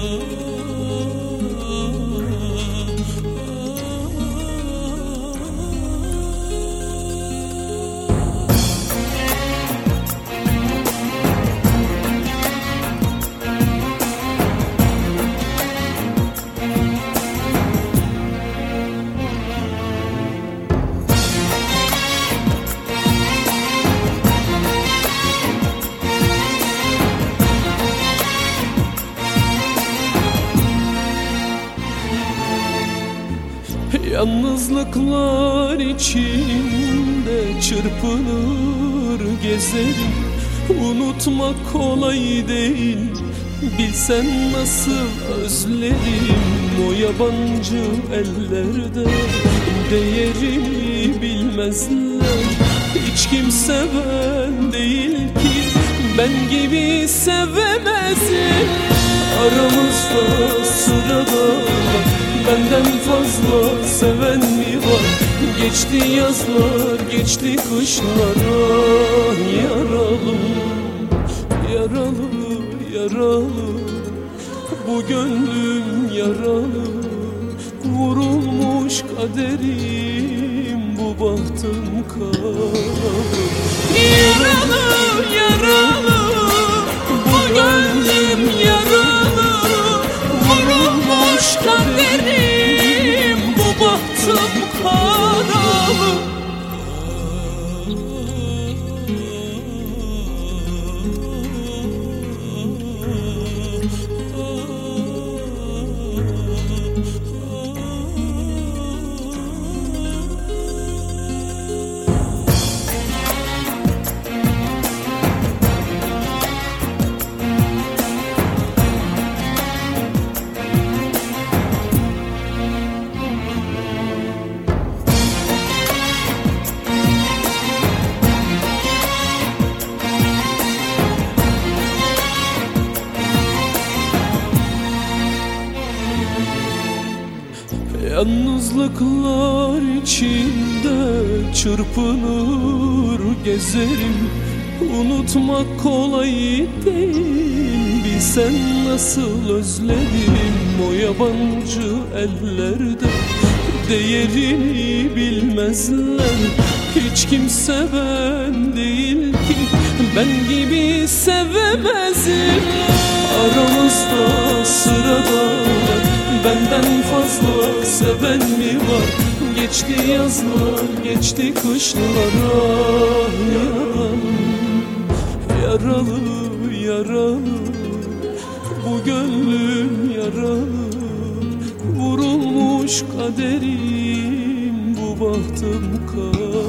Oh. Yalnızlıklar içinde çırpınır gezerim. Unutmak kolay değil Bilsen nasıl özlerim. O yabancı ellerde Değerini bilmezler. Hiç kimse ben değil ki Ben gibi sevemezim Aramızda sırada Benden fazla seven mi var? Geçti yazlar, geçti kışlar Ah yaralım, yaralı, yaralı. Bu gönlüm yaralı Vurulmuş kaderim Bu bahtım karalı Bu Yalnızlıklar içinde çırpınır gezerim. Unutmak kolay değil Bilsen nasıl özledim O yabancı ellerde Değerini bilmezler. Hiç kimse ben değil ki Ben gibi sevemezim seven mi var? Geçti yazlar, geçti kışlar Ah yaralı, yaralı, yaralı Bu gönlüm yaralı. Vurulmuş kaderim Bu bahtım karalı